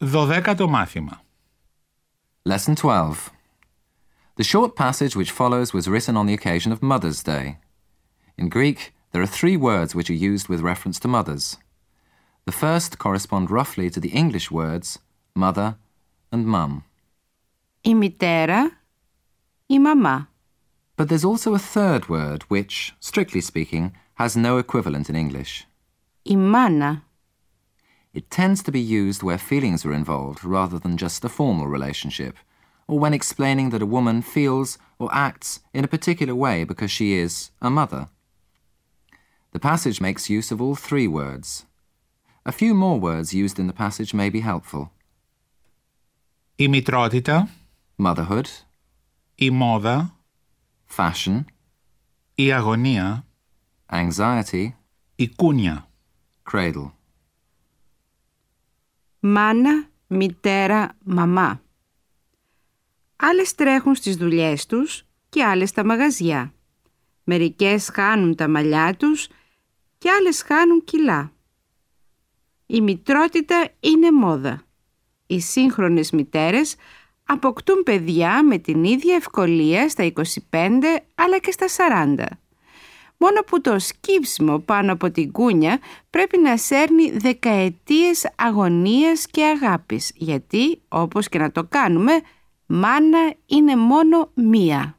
Δωδέκατο μάθημα. Lesson 12. The short passage which follows was written on the occasion of Mother's Day. In Greek, there are three words which are used with reference to mothers. The first correspond roughly to the English words mother and mum. Η μητέρα, η μαμά. But there's also a third word which, strictly speaking, has no equivalent in English. Η μάνα. It tends to be used where feelings are involved rather than just a formal relationship, or when explaining that a woman feels or acts in a particular way because she is a mother. The passage makes use of all three words. A few more words used in the passage may be helpful. Η μητρότητα, Motherhood, η μόδα, fashion, η αγωνία, anxiety, η κούνια. cradle. Μάνα, μητέρα, μαμά. Άλλες τρέχουν στις δουλειές τους και άλλες στα μαγαζιά. Μερικές χάνουν τα μαλλιά τους και άλλες χάνουν κιλά. Η μητρότητα είναι μόδα. Οι σύγχρονες μητέρες αποκτούν παιδιά με την ίδια ευκολία στα 25 αλλά και στα 40. Μόνο που το σκύψιμο πάνω από την κούνια πρέπει να σέρνει δεκαετίες αγωνίας και αγάπης, γιατί όπως και να το κάνουμε, μάνα είναι μόνο μία.